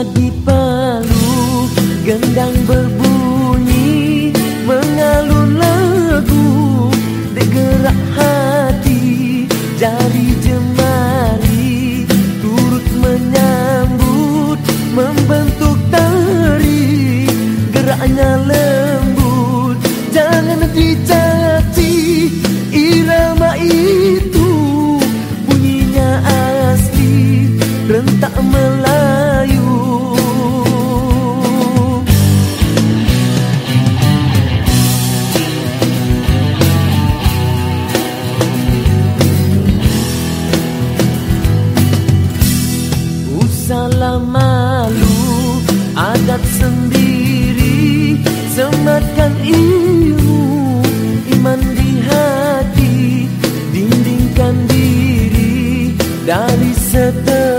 Bila dipeluk gendang berbunyi Mengalun lagu Degerak hati jari jemari Turut menyambut membentuk tari Geraknya lembut. Jangan dicaci Irama Usahlah malu adat sendiri Sematkan ilmu iman di hati Dindingkan diri dari seteru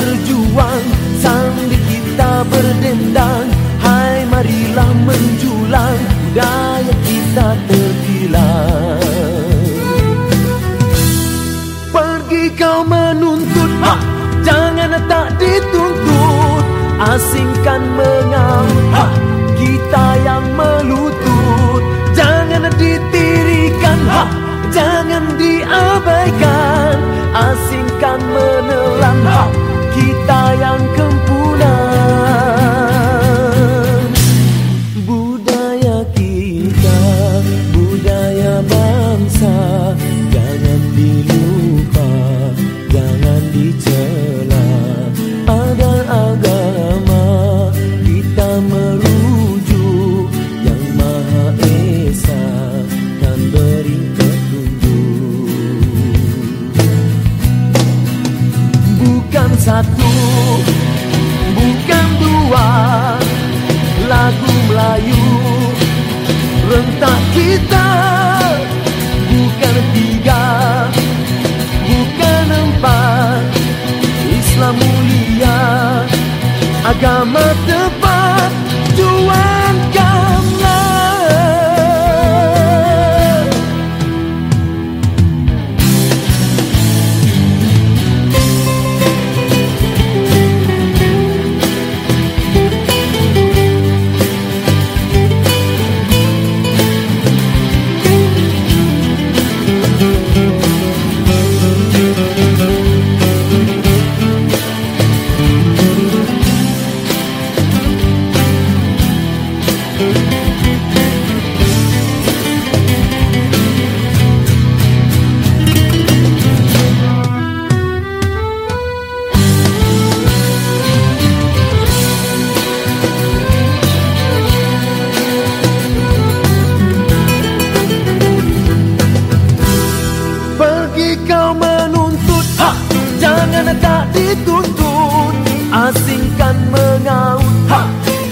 berjuang sambil kita berdendang Hai marilah menjulang budaya kita terkilang Pergi kau menuntut ha! Jangan tak dituntut Asingkan mengaut ha! Kita yang melutut Jangan ditirikan ha! Jangan diabaikan I got my.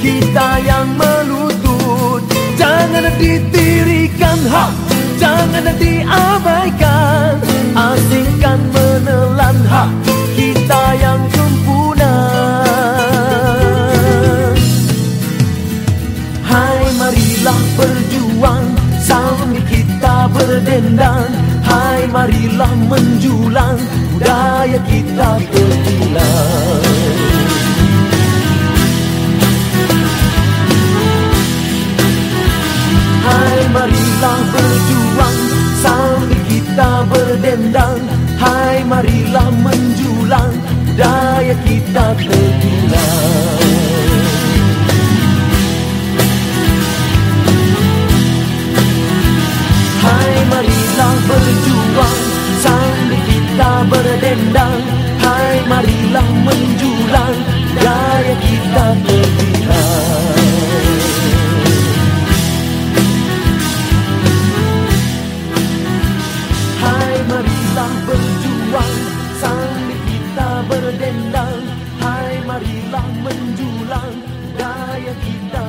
Kita yang melutut Jangan ditirikan ha! Jangan diabaikan Asingkan menelan ha! Kita yang kempunan Hai marilah berjuang Sambil kita berdendang Hai marilah menjulang Budaya kita terhilang berdendang Hai marilah menjulang Budaya kita terhilang Hai marilah berjuang Sambil kita berdendang. Hai marilah menjulang Gaya kita terbilang praia que dá